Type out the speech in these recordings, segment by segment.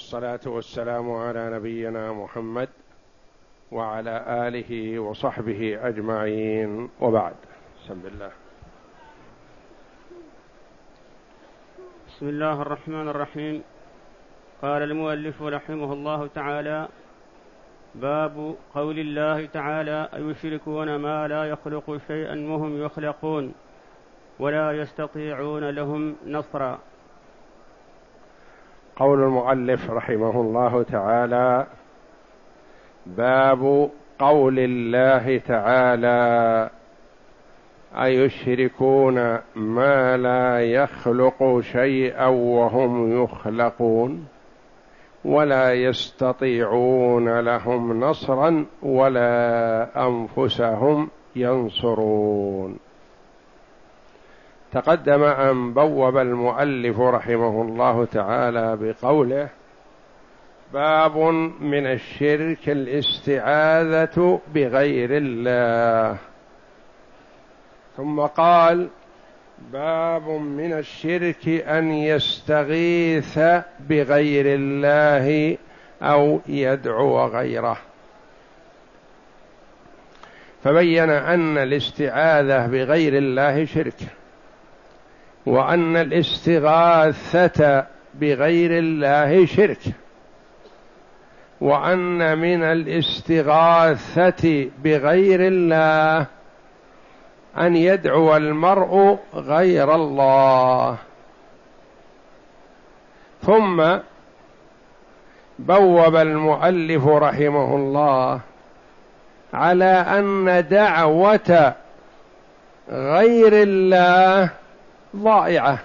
والصلاة والسلام على نبينا محمد وعلى آله وصحبه أجمعين. وبعد. بسم الله. بسم الله الرحمن الرحيم. قال المؤلف رحمه الله تعالى باب قول الله تعالى أيشركون ما لا يخلق شيئا وهم يخلقون ولا يستطيعون لهم نصرا. قول المؤلف رحمه الله تعالى باب قول الله تعالى أيشركون ما لا يخلق شيئا وهم يخلقون ولا يستطيعون لهم نصرا ولا أنفسهم ينصرون. تقدم أن بوب المؤلف رحمه الله تعالى بقوله باب من الشرك الاستعاذة بغير الله. ثم قال باب من الشرك أن يستغيث بغير الله أو يدعو غيره. فبين أن الاستعاذة بغير الله شرك. وأن الاستغاثة بغير الله شرك. وأن من الاستغاثة بغير الله أن يدعو المرء غير الله. ثم بوب المؤلف رحمه الله على أن دعوة غير الله ضائعة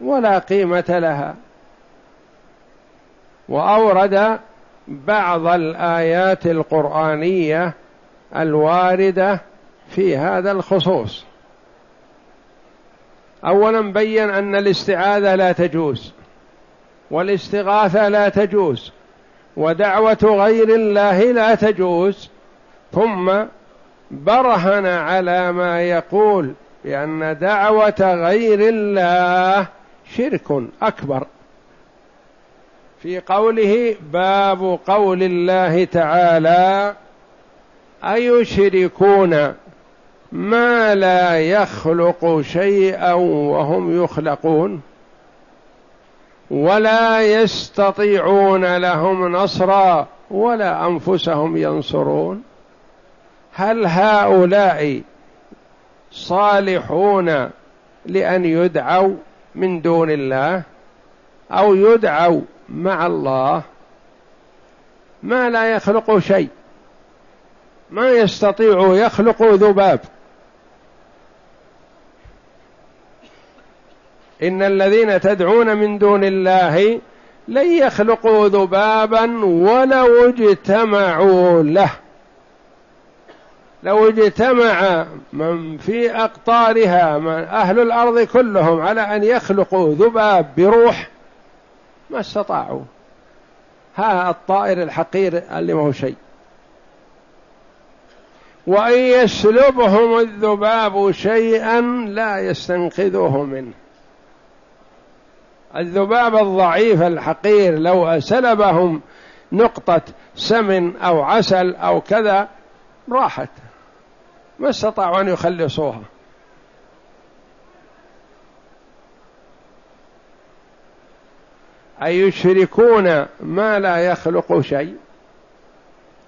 ولا قيمة لها. وأورد بعض الآيات القرآنية الواردة في هذا الخصوص. اولا بين أن الاستعاذة لا تجوز والاستغاثة لا تجوز ودعوة غير الله لا تجوز ثم برهن على ما يقول بان دعوة غير الله شرك أكبر. في قوله باب قول الله تعالى أيشركون ما لا يخلق شيئا وهم يخلقون؟ ولا يستطيعون لهم نصرا ولا أنفسهم ينصرون؟ هل هؤلاء صالحون لأن يدعوا من دون الله أو يدعوا مع الله ما لا يخلق شيء. ما يستطيع يخلق ذباب. إن الذين تدعون من دون الله لن يخلقوا ذبابا ولو اجتمعوا له. لو اجتمع من في أقطارها من أهل الأرض كلهم على أن يخلقوا ذباب بروح ما استطاعوا. ها الطائر الحقير اللي ما هو شيء. وإن يسلبهم الذباب شيئا لا يستنقذوه منه. الذباب الضعيف الحقير لو سلبهم نقطة سمن أو عسل أو كذا راحت. ما استطاعوا أن يخلصوها. أي يشركون ما لا يخلق شيء؟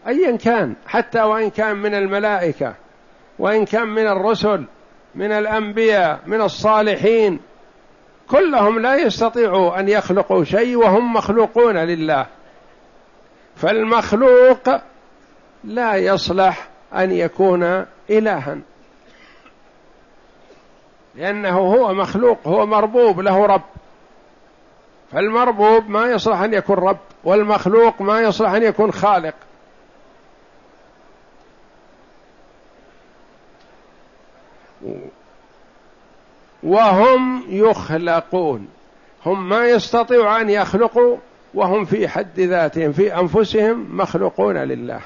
أيا كان حتى وإن كان من الملائكة وإن كان من الرسل من الأنبياء من الصالحين كلهم لا يستطيعوا أن يخلقوا شيء وهم مخلوقون لله. فالمخلوق لا يصلح أن يكون إلها. لأنه هو مخلوق هو مربوب له رب. فالمربوب ما يصلح أن يكون رب والمخلوق ما يصلح أن يكون خالق. وهم يخلقون. هم ما يستطيعوا أن يخلقوا وهم في حد ذاتهم في أنفسهم مخلوقون لله.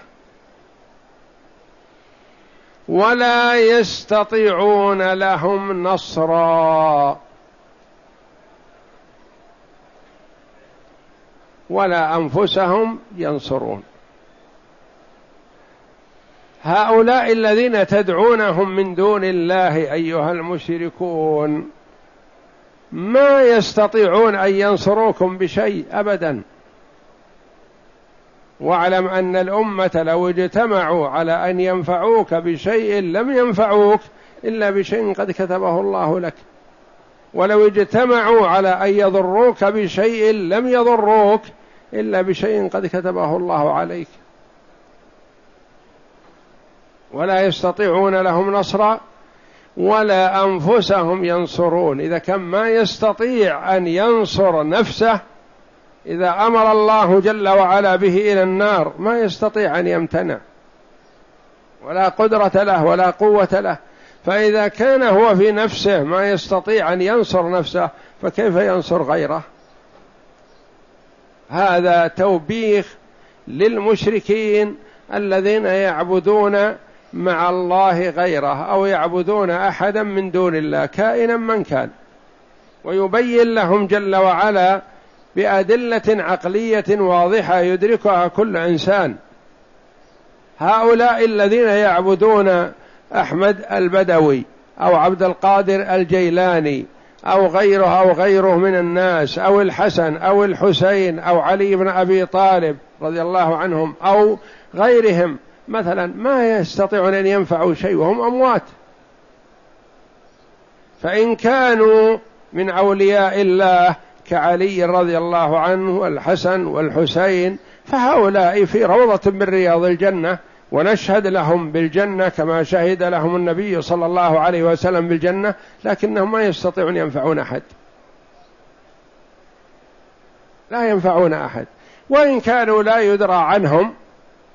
ولا يستطيعون لهم نصرا. ولا أنفسهم ينصرون. هؤلاء الذين تدعونهم من دون الله أيها المشركون ما يستطيعون أن ينصروكم بشيء ابدا. واعلم أن الأمة لو اجتمعوا على أن ينفعوك بشيء لم ينفعوك إلا بشيء قد كتبه الله لك. ولو اجتمعوا على أن يضروك بشيء لم يضروك إلا بشيء قد كتبه الله عليك. ولا يستطيعون لهم نصرا ولا أنفسهم ينصرون. إذا كان ما يستطيع أن ينصر نفسه إذا أمر الله جل وعلا به إلى النار ما يستطيع أن يمتنع. ولا قدرة له ولا قوة له. فإذا كان هو في نفسه ما يستطيع أن ينصر نفسه فكيف ينصر غيره؟ هذا توبيخ للمشركين الذين يعبدون مع الله غيره أو يعبدون أحدا من دون الله كائنا من كان. ويبين لهم جل وعلا بأدلة عقلية واضحة يدركها كل إنسان. هؤلاء الذين يعبدون أحمد البدوي أو عبد القادر الجيلاني أو غيره أو غيره من الناس أو الحسن أو الحسين أو علي بن أبي طالب رضي الله عنهم أو غيرهم مثلا ما يستطيعون أن ينفعوا شيء وهم أموات. فإن كانوا من أولياء الله كعلي رضي الله عنه والحسن والحسين فهؤلاء في روضة من رياض الجنة ونشهد لهم بالجنة كما شهد لهم النبي صلى الله عليه وسلم بالجنة لكنهم ما يستطيعون ينفعون أحد. لا ينفعون أحد. وإن كانوا لا يدرى عنهم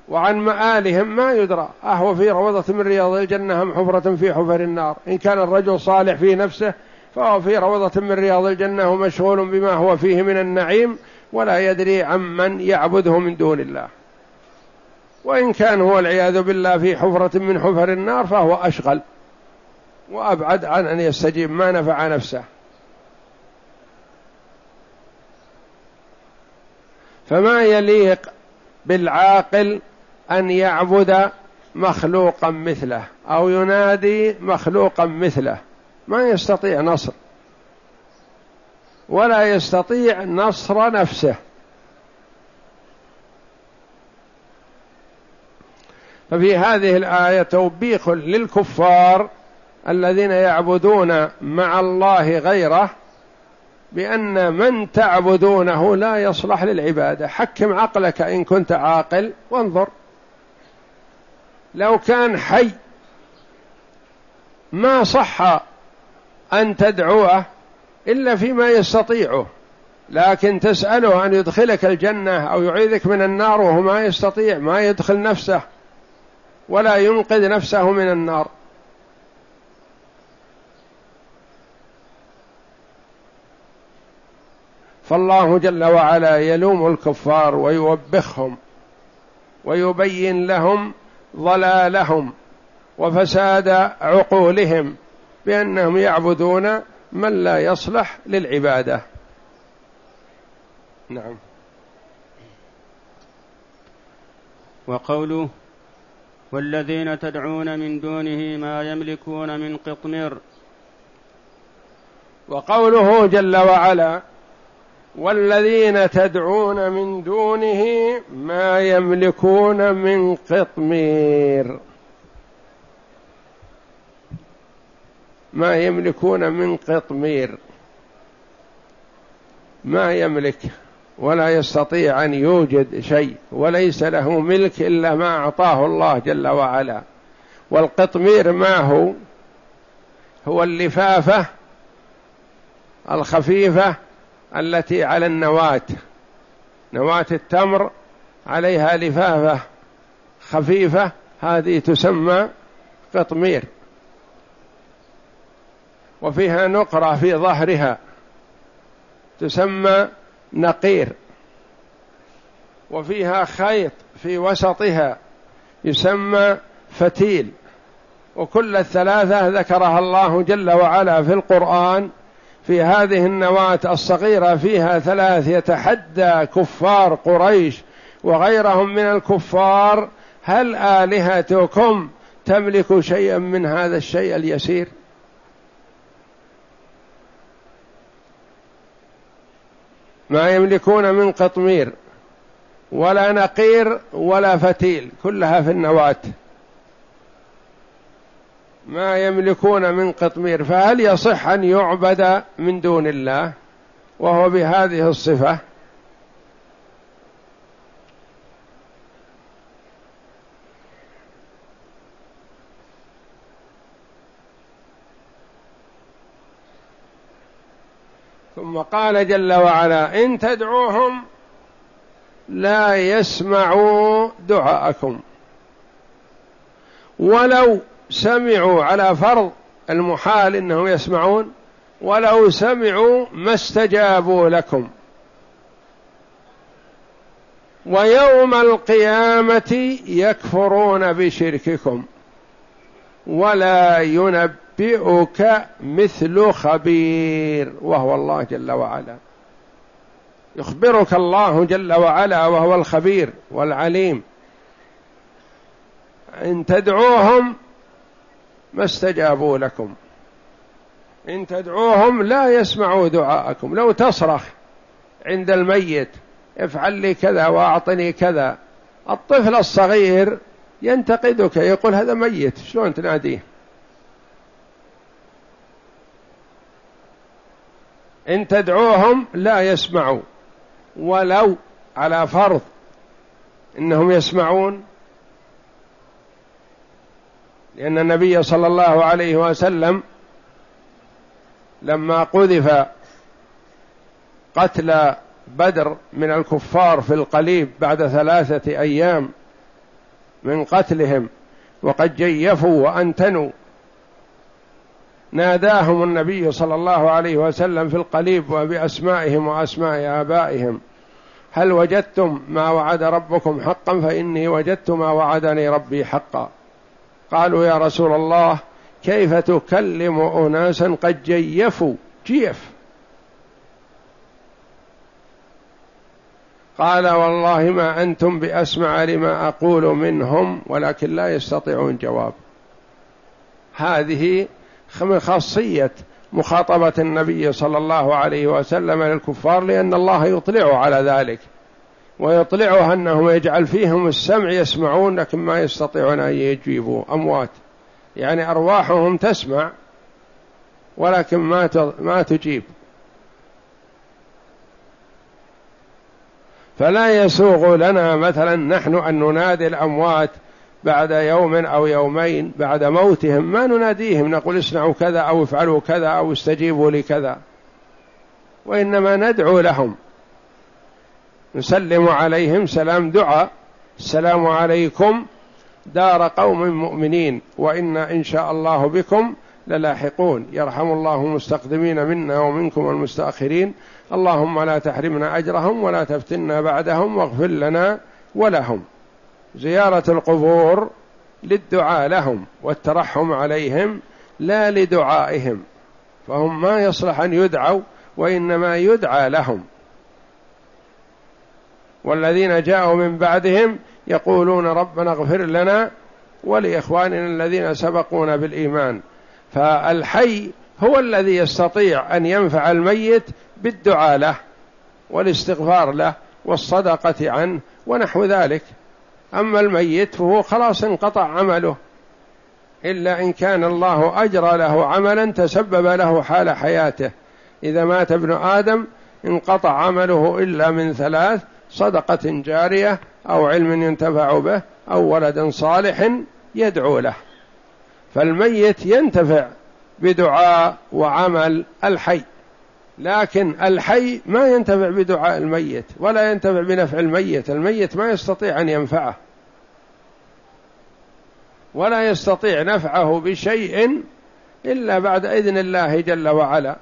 وعن مآلهم ما يدرى. أهو في روضة من رياض الجنة أم حفرة في حفر النار؟ إن كان الرجل صالح في نفسه فهو في روضة من رياض الجنة ومشغول بما هو فيه من النعيم ولا يدري عمن يعبده من دون الله. وإن كان هو العياذ بالله في حفرة من حفر النار فهو أشغل وأبعد عن أن يستجيب ما نفع نفسه. فما يليق بالعاقل أن يعبد مخلوقا مثله أو ينادي مخلوقا مثله. ما يستطيع نصر. ولا يستطيع نصر نفسه. ففي هذه الآية توبيخ للكفار الذين يعبدون مع الله غيره بأن من تعبدونه لا يصلح للعبادة. حكم عقلك إن كنت عاقل وانظر. لو كان حي ما صح أن تدعوه إلا فيما يستطيعه لكن تسأله أن يدخلك الجنة أو يعيذك من النار وهو ما يستطيع ما يدخل نفسه ولا ينقذ نفسه من النار. فالله جل وعلا يلوم الكفار ويوبخهم ويبين لهم ضلالهم وفساد عقولهم. بأنهم يعبدون من لا يصلح للعبادة. نعم. وقوله والذين تدعون من دونه ما يملكون من قطمير. وقوله جل وعلا والذين تدعون من دونه ما يملكون من قطمير. ما يملكون من قطمير. ما يملك ولا يستطيع أن يوجد شيء وليس له ملك إلا ما أعطاه الله جل وعلا. والقطمير ما هو؟ هو اللفافة الخفيفة التي على النواة. نواة التمر عليها لفافة خفيفة هذه تسمى قطمير. وفيها نقرة في ظهرها تسمى نقير. وفيها خيط في وسطها يسمى فتيل. وكل الثلاثة ذكرها الله جل وعلا في القرآن في هذه النواة الصغيرة فيها ثلاث يتحدى كفار قريش وغيرهم من الكفار هل آلهتكم تملك شيئا من هذا الشيء اليسير؟ ما يملكون من قطمير ولا نقير ولا فتيل كلها في النواة. ما يملكون من قطمير فهل يصح أن يعبد من دون الله؟ وهو بهذه الصفة. ثم قال جل وعلا إن تدعوهم لا يسمعوا دعاءكم. ولو سمعوا على فرض المحال إنهم يسمعون ولو سمعوا ما استجابوا لكم. ويوم القيامة يكفرون بشرككم ولا ينبئك مثل خبير وهو الله جل وعلا. يخبرك الله جل وعلا وهو الخبير والعليم. إن تدعوهم ما استجابوا لكم. إن تدعوهم لا يسمعوا دعاءكم. لو تصرخ عند الميت افعل لي كذا وأعطني كذا. الطفل الصغير ينتقدك يقول هذا ميت شلون تناديه؟ إن تدعوهم لا يسمعوا ولو على فرض إنهم يسمعون. لأن النبي صلى الله عليه وسلم لما قذف قتل بدر من الكفار في القليب بعد ثلاثة أيام من قتلهم وقد جيفوا وأنتنوا ناداهم النبي صلى الله عليه وسلم في القليب وبأسمائهم وأسماء آبائهم. هل وجدتم ما وعد ربكم حقا فإني وجدت ما وعدني ربي حقا. قالوا يا رسول الله كيف تكلم أناسا قد جيفوا؟ جيف. قال والله ما أنتم بأسمع لما أقول منهم ولكن لا يستطيعون جواب. هذه خاصية مخاطبة النبي صلى الله عليه وسلم للكفار لأن الله يطلع على ذلك ويطلعها انه يجعل فيهم السمع يسمعون لكن ما يستطيعون أن يجيبوا أموات. يعني أرواحهم تسمع ولكن ما ما تجيب. فلا يسوغ لنا مثلا نحن أن ننادي الأموات بعد يوم أو يومين بعد موتهم ما نناديهم نقول اصنعوا كذا أو افعلوا كذا أو استجيبوا لكذا. وإنما ندعو لهم. نسلم عليهم سلام دعاء. السلام عليكم دار قوم مؤمنين. وإنا إن شاء الله بكم للاحقون. يرحم الله المستقدمين منا ومنكم المستأخرين. اللهم لا تحرمنا أجرهم ولا تفتنا بعدهم واغفر لنا ولهم. زيارة القبور للدعاء لهم والترحم عليهم لا لدعائهم فهم ما يصلح أن يدعوا وإنما يدعى لهم. والذين جاءوا من بعدهم يقولون ربنا اغفر لنا ولإخواننا الذين سبقونا بالإيمان. فالحي هو الذي يستطيع أن ينفع الميت بالدعاء له والاستغفار له والصدقة عنه ونحو ذلك. أما الميت فهو خلاص انقطع عمله. إلا إن كان الله أجرى له عملا تسبب له حال حياته. إذا مات ابن آدم انقطع عمله إلا من ثلاث صدقة جارية أو علم ينتفع به أو ولد صالح يدعو له. فالميت ينتفع بدعاء وعمل الحي لكن الحي ما ينتفع بدعاء الميت ولا ينتفع بنفع الميت. الميت ما يستطيع أن ينفعه. ولا يستطيع نفعه بشيء إلا بعد إذن الله جل وعلا.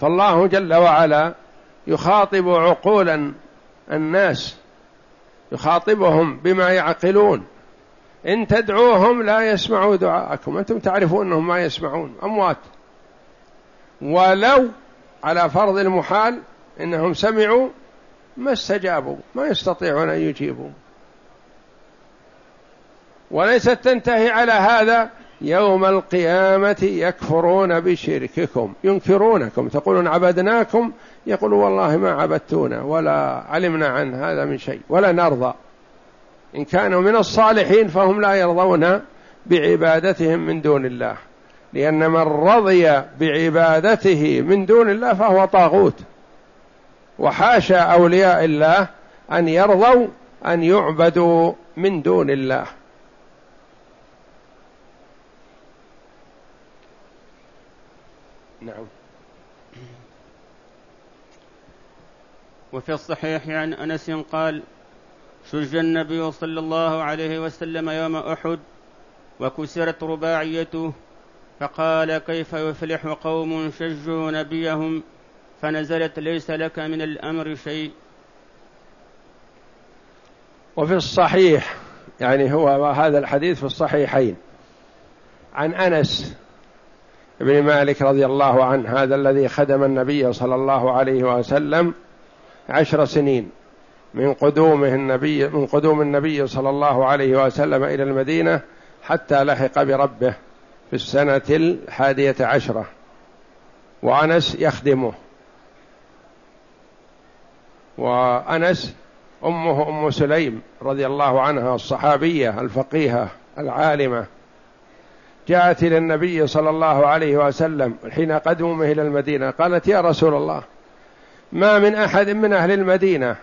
فالله جل وعلا يخاطب عقولا الناس يخاطبهم بما يعقلون. إن تدعوهم لا يسمعوا دعاءكم أنتم تعرفون أنهم ما يسمعون أموات. ولو على فرض المحال إنهم سمعوا ما استجابوا ما يستطيعون أن يجيبوا. وليست تنتهي على هذا يوم القيامة يكفرون بشرككم ينكرونكم تقولون عبدناكم يقول والله ما عبدتونا ولا علمنا عن هذا من شيء ولا نرضى. إن كانوا من الصالحين فهم لا يرضون بعبادتهم من دون الله. لأن من رضي بعبادته من دون الله فهو طاغوت. وحاشا أولياء الله أن يرضوا أن يعبدوا من دون الله. نعم. وفي الصحيح عن أنس قال شج النبي صلى الله عليه وسلم يوم أحد وكسرت رباعيته فقال كيف يفلح قوم شجوا نبيهم؟ فنزلت ليس لك من الأمر شيء. وفي الصحيح يعني هو هذا الحديث في الصحيحين. عن أنس بن مالك رضي الله عنه هذا الذي خدم النبي صلى الله عليه وسلم عشر سنين من قدومه النبي من قدوم النبي صلى الله عليه وسلم إلى المدينة حتى لحق بربه في السنة الحادية عشرة. وأنس يخدمه. وأنس أمه أم سليم رضي الله عنها الصحابية الفقيهة العالمة. جاءت إلى النبي صلى الله عليه وسلم حين قدومه إلى المدينة قالت يا رسول الله ما من أحد من أهل المدينة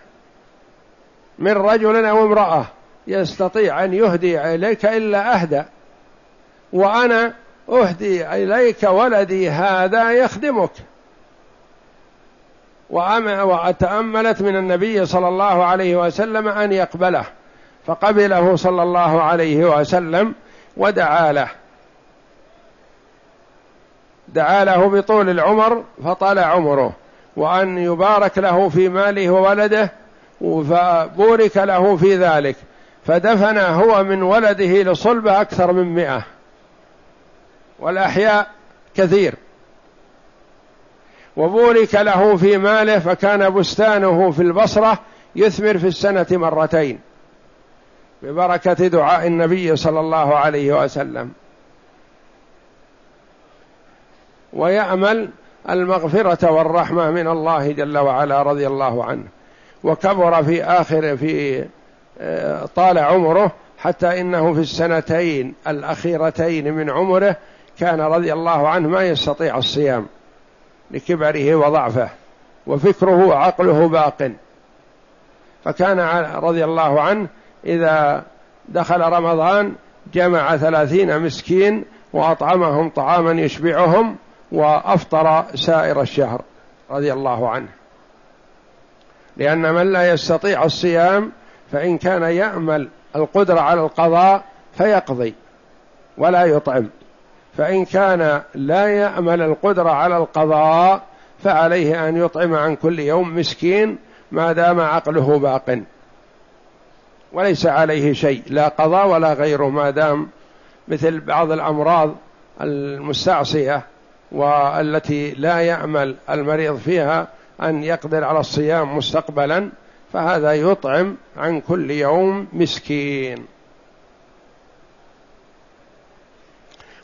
من رجل أو امرأة يستطيع أن يهدي إليك إلا أهدى وأنا أهدي إليك ولدي هذا يخدمك. وأتأملت من النبي صلى الله عليه وسلم أن يقبله فقبله صلى الله عليه وسلم ودعا له. دعا له بطول العمر فطال عمره وأن يبارك له في ماله وولده فبورك له في ذلك فدفن هو من ولده لصلبه أكثر من مئة. والأحياء كثير. وبورك له في ماله فكان بستانه في البصرة يثمر في السنة مرتين. ببركة دعاء النبي صلى الله عليه وسلم. ويأمل المغفرة والرحمة من الله جل وعلا رضي الله عنه. وكبر في آخر في آه، طال عمره حتى إنه في السنتين الأخيرتين من عمره كان رضي الله عنه ما يستطيع الصيام. لكبره وضعفه وفكره وعقله باق. فكان رضي الله عنه إذا دخل رمضان جمع ثلاثين مسكين وأطعمهم طعاما يشبعهم وأفطر سائر الشهر رضي الله عنه. لأن من لا يستطيع الصيام فإن كان يأمل القدرة على القضاء فيقضي ولا يطعم. فإن كان لا يأمل القدرة على القضاء فعليه أن يطعم عن كل يوم مسكين ما دام عقله باق. وليس عليه شيء لا قضاء ولا غيره ما دام مثل بعض الأمراض المستعصية والتي لا يعمل المريض فيها أن يقدر على الصيام مستقبلا فهذا يطعم عن كل يوم مسكين.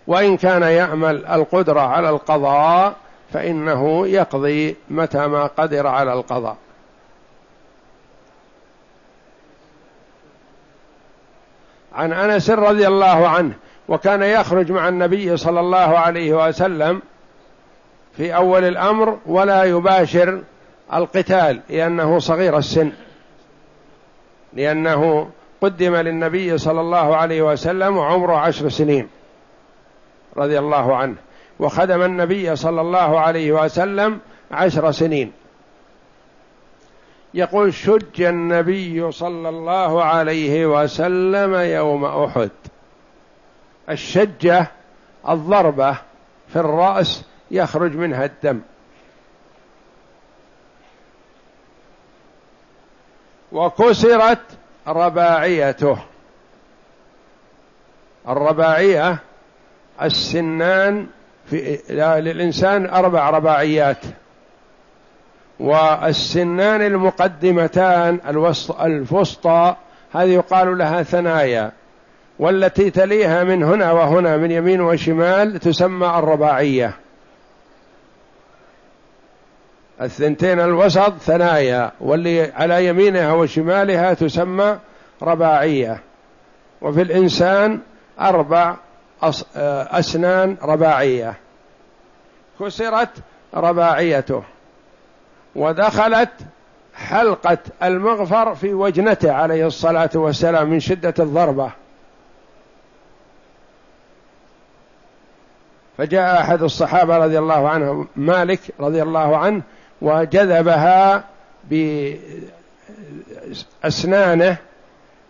وإن كان يعمل القدرة على القضاء فإنه يقضي متى ما قدر على القضاء. عن أنس رضي الله عنه وكان يخرج مع النبي صلى الله عليه وسلم في أول الأمر ولا يباشر القتال لأنه صغير السن. لأنه قدم للنبي صلى الله عليه وسلم وعمره عشر سنين. رضي الله عنه وخدم النبي صلى الله عليه وسلم عشر سنين. يقول شج النبي صلى الله عليه وسلم يوم أحد. الشجة الضربة في الرأس يخرج منها الدم. وكسرت رباعيته. الرباعية السنان في للإنسان أربع رباعيات. والسنان المقدمتان الوسطى هذه يقال لها ثنايا. والتي تليها من هنا وهنا من يمين وشمال تسمى الرباعية. الثنتين الوسط ثنايا واللي على يمينها وشمالها تسمى رباعية. وفي الإنسان أربع أسنان رباعية. كسرت رباعيته. ودخلت حلقة المغفر في وجنته عليه الصلاة والسلام من شدة الضربة. فجاء أحد الصحابة رضي الله عنه مالك رضي الله عنه وجذبها بأسنانه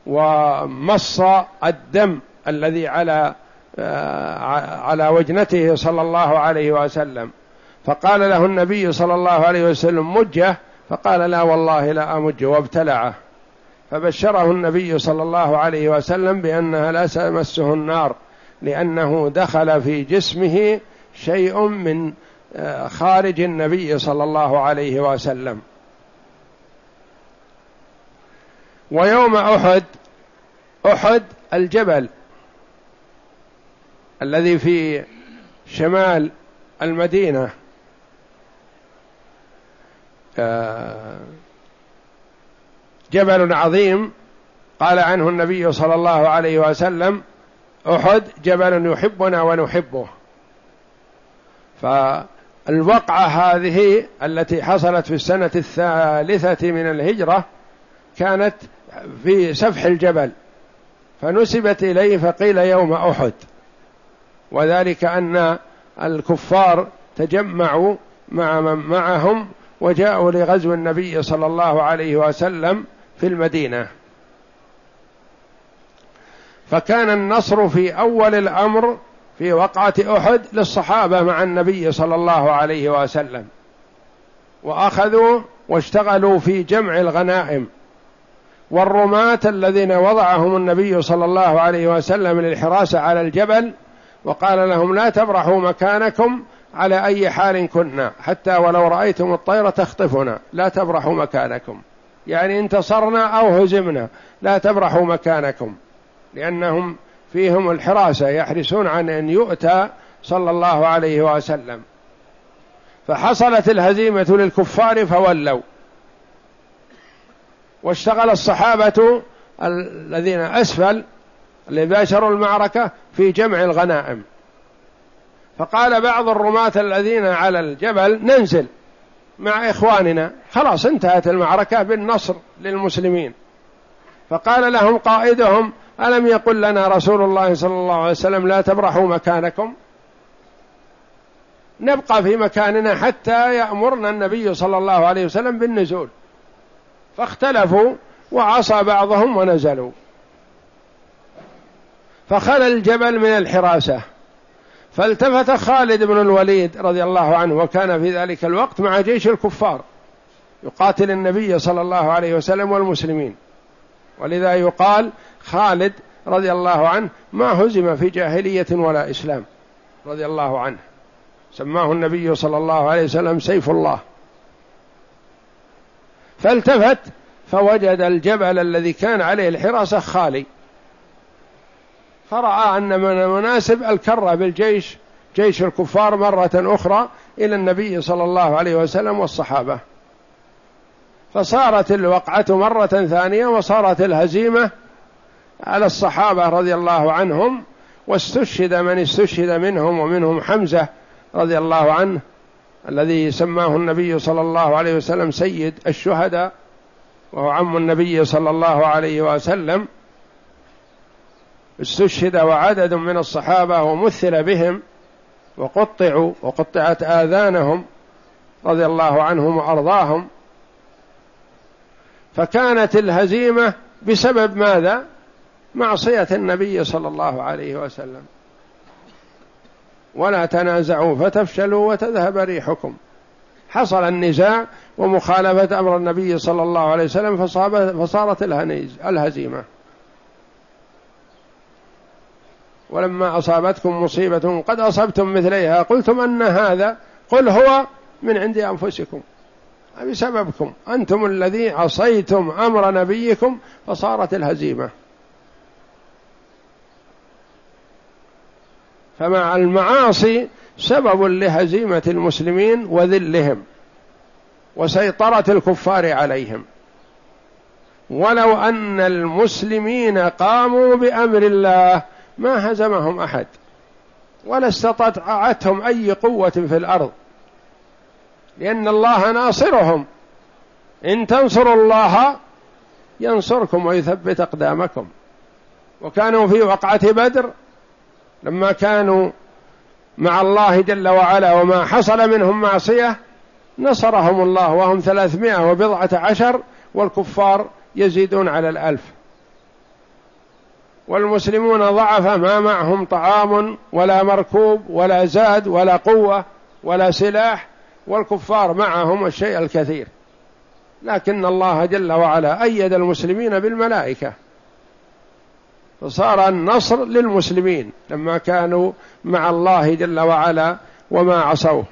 ومص الدم الذي على آه، على وجنته صلى الله عليه وسلم. فقال له النبي صلى الله عليه وسلم مجه؟ فقال لا والله لا أمج. وابتلعه. فبشره النبي صلى الله عليه وسلم بأنها لا تمسه النار لأنه دخل في جسمه شيء من خارج النبي صلى الله عليه وسلم. ويوم أحد أحد الجبل الذي في شمال المدينة. آه، جبل عظيم قال عنه النبي صلى الله عليه وسلم أحد جبل يحبنا ونحبه. ف الوقعة هذه التي حصلت في السنة الثالثة من الهجرة كانت في سفح الجبل فنسبت إليه فقيل يوم أحد. وذلك أن الكفار تجمعوا مع من معهم وجاءوا لغزو النبي صلى الله عليه وسلم في المدينة. فكان النصر في أول الأمر في وقعة أحد للصحابة مع النبي صلى الله عليه وسلم. وأخذوا واشتغلوا في جمع الغنائم. والرماة الذين وضعهم النبي صلى الله عليه وسلم للحراسة على الجبل وقال لهم لا تبرحوا مكانكم على أي حال كنا حتى ولو رأيتم الطير تخطفنا. لا تبرحوا مكانكم. يعني انتصرنا أو هزمنا. لا تبرحوا مكانكم. لأنهم فيهم الحراسة يحرسون عن أن يؤتى صلى الله عليه وسلم. فحصلت الهزيمة للكفار فولوا. واشتغل الصحابة الذين أسفل اللي باشروا المعركة في جمع الغنائم. فقال بعض الرماة الذين على الجبل ننزل مع إخواننا. خلاص انتهت المعركة بالنصر للمسلمين. فقال لهم قائدهم ألم يقل لنا رسول الله صلى الله عليه وسلم لا تبرحوا مكانكم؟ نبقى في مكاننا حتى يأمرنا النبي صلى الله عليه وسلم بالنزول. فاختلفوا وعصى بعضهم ونزلوا. فخلى الجبل من الحراسة. فالتفت خالد بن الوليد رضي الله عنه وكان في ذلك الوقت مع جيش الكفار يقاتل النبي صلى الله عليه وسلم والمسلمين. ولذا يقال خالد رضي الله عنه ما هزم في جاهلية ولا إسلام رضي الله عنه. سماه النبي صلى الله عليه وسلم سيف الله. فالتفت فوجد الجبل الذي كان عليه الحراسة خالي. فرأى أن من المناسب الكرة بالجيش جيش الكفار مرة أخرى إلى النبي صلى الله عليه وسلم والصحابة. فصارت الوقعة مرة ثانية وصارت الهزيمة على الصحابة رضي الله عنهم واستشهد من استشهد منهم ومنهم حمزة رضي الله عنه الذي سماه النبي صلى الله عليه وسلم سيد الشهداء وهو عم النبي صلى الله عليه وسلم. استشهد وعدد من الصحابة ومثل بهم وقطعوا وقطعت آذانهم رضي الله عنهم وأرضاهم. فكانت الهزيمة بسبب ماذا؟ معصية النبي صلى الله عليه وسلم. ولا تنازعوا فتفشلوا وتذهب ريحكم. حصل النزاع ومخالفة أمر النبي صلى الله عليه وسلم فصارت الهزيمة. ولما أصابتكم مصيبة قد أصبتم مثليها. قلتم أن هذا قل هو من عند أنفسكم. بسببكم أنتم الذي عصيتم أمر نبيكم فصارت الهزيمة. فمع المعاصي سبب لهزيمة المسلمين وذلهم وسيطرة الكفار عليهم. ولو أن المسلمين قاموا بأمر الله ما هزمهم أحد ولا استطاعتهم أي قوة في الأرض. لأن الله ناصرهم. إن تنصروا الله ينصركم ويثبت أقدامكم. وكانوا في وقعة بدر لما كانوا مع الله جل وعلا وما حصل منهم معصية نصرهم الله وهم ثلاثمائة وبضعة عشر والكفار يزيدون على الألف. والمسلمون ضعف ما معهم طعام ولا مركوب ولا زاد ولا قوة ولا سلاح والكفار معهم الشيء الكثير. لكن الله جل وعلا أيد المسلمين بالملائكة. فصار النصر للمسلمين لما كانوا مع الله جل وعلا وما عصوه.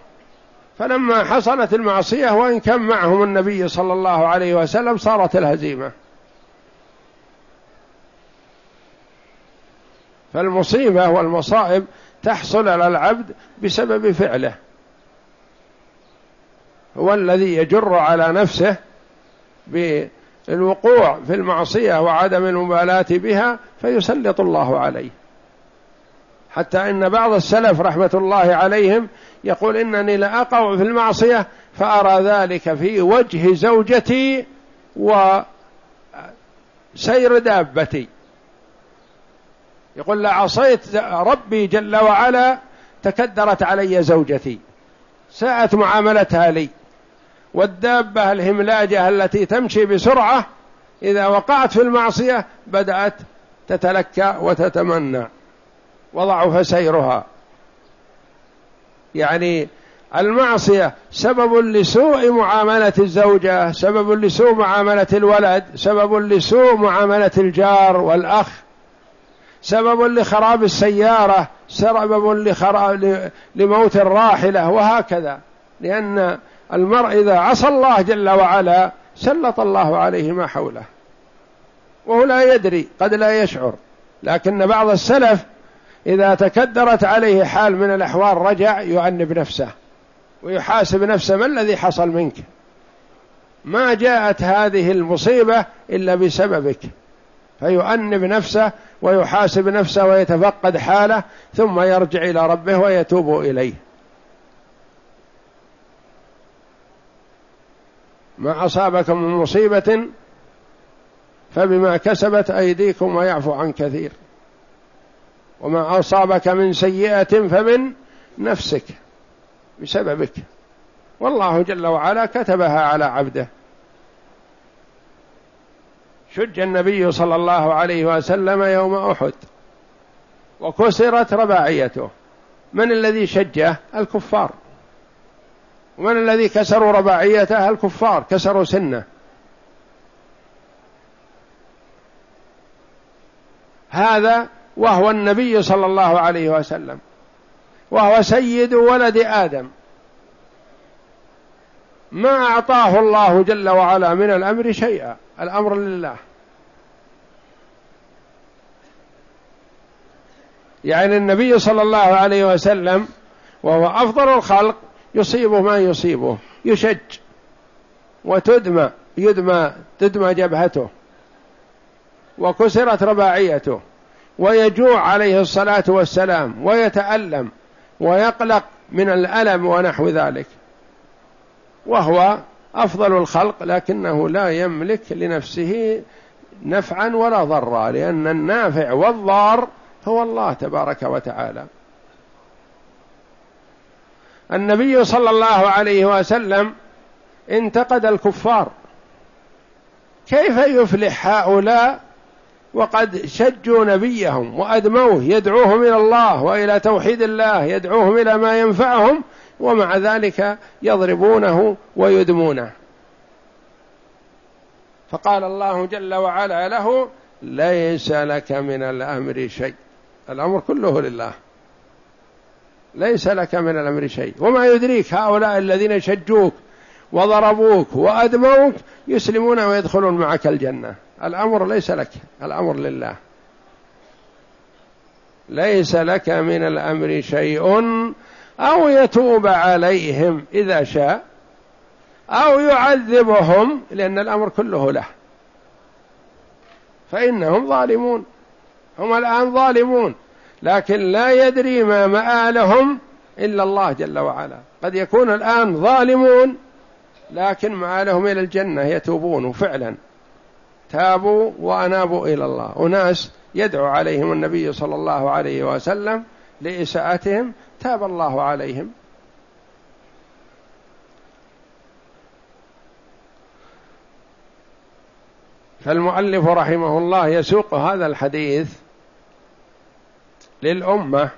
فلما حصلت المعصية وإن كان معهم النبي صلى الله عليه وسلم صارت الهزيمة. فالمصيبة والمصائب تحصل على العبد بسبب فعله. هو الذي يجر على نفسه بالوقوع في المعصية وعدم المبالاة بها فيسلط الله عليه. حتى إن بعض السلف رحمة الله عليهم يقول إنني لأقع في المعصية فأرى ذلك في وجه زوجتي وسير دابتي. يقول لعصيت ربي جل وعلا تكدرت علي زوجتي. ساءت معاملتها لي. والدابة الهملاجة التي تمشي بسرعة إذا وقعت في المعصية بدأت تتلكى وتتمنى. وضعف سيرها. يعني المعصية سبب لسوء معاملة الزوجة سبب لسوء معاملة الولد سبب لسوء معاملة الجار والأخ. سبب لخراب السيارة سبب لخراب لموت الراحلة وهكذا. لأن المرء إذا عصى الله جل وعلا سلط الله عليه ما حوله. وهو لا يدري قد لا يشعر. لكن بعض السلف إذا تكدرت عليه حال من الأحوال رجع يعنب نفسه ويحاسب نفسه ما الذي حصل منك؟ ما جاءت هذه المصيبة إلا بسببك. فيؤنب نفسه ويحاسب نفسه ويتفقد حاله ثم يرجع إلى ربه ويتوب إليه. ما أصابكم من مصيبة فبما كسبت أيديكم ويعفو عن كثير. وما أصابك من سيئة فمن نفسك بسببك. والله جل وعلا كتبها على عبده. شج النبي صلى الله عليه وسلم يوم أحد وكسرت رباعيته. من الذي شجه؟ الكفار. ومن الذي كسروا رباعيته؟ الكفار كسروا سنة. هذا وهو النبي صلى الله عليه وسلم. وهو سيد ولد آدم. ما أعطاه الله جل وعلا من الأمر شيئا. الأمر لله. يعني النبي صلى الله عليه وسلم وهو أفضل الخلق يصيبه ما يصيبه يشج وتدمى يدمى تدمى جبهته وكسرت رباعيته ويجوع عليه الصلاة والسلام ويتألم ويقلق من الألم ونحو ذلك. وهو أفضل الخلق لكنه لا يملك لنفسه نفعا ولا ضرا لأن النافع والضار هو الله تبارك وتعالى. النبي صلى الله عليه وسلم انتقد الكفار. كيف يفلح هؤلاء وقد شجوا نبيهم وأدموه يدعوهم إلى الله وإلى توحيد الله يدعوهم إلى ما ينفعهم ومع ذلك يضربونه ويدمونه. فقال الله جل وعلا له ليس لك من الأمر شيء. الأمر كله لله. ليس لك من الأمر شيء. وما يدريك هؤلاء الذين شجوك وضربوك وأدموك يسلمون ويدخلون معك الجنة. الأمر ليس لك. الأمر لله. ليس لك من الأمر شيء أو يتوب عليهم إذا شاء أو يعذبهم لأن الأمر كله له. فإنهم ظالمون هم الآن ظالمون لكن لا يدري ما مآلهم إلا الله جل وعلا. قد يكون الآن ظالمون لكن مآلهم إلى الجنة يتوبون فعلا. تابوا وأنابوا إلى الله. أناس يدعو عليهم النبي صلى الله عليه وسلم لإساءتهم تاب الله عليهم. فالمؤلف رحمه الله يسوق هذا الحديث للأمة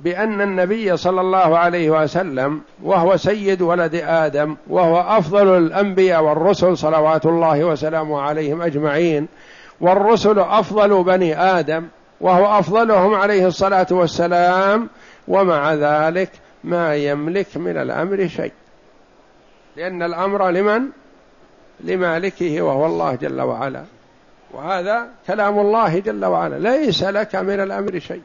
بأن النبي صلى الله عليه وسلم وهو سيد ولد آدم وهو أفضل الأنبياء والرسل صلوات الله وسلامه عليهم أجمعين والرسل أفضل بني آدم وهو أفضلهم عليه الصلاة والسلام ومع ذلك ما يملك من الأمر شيء. لأن الأمر لمن؟ لمالكه وهو الله جل وعلا. وهذا كلام الله جل وعلا. ليس لك من الأمر شيء.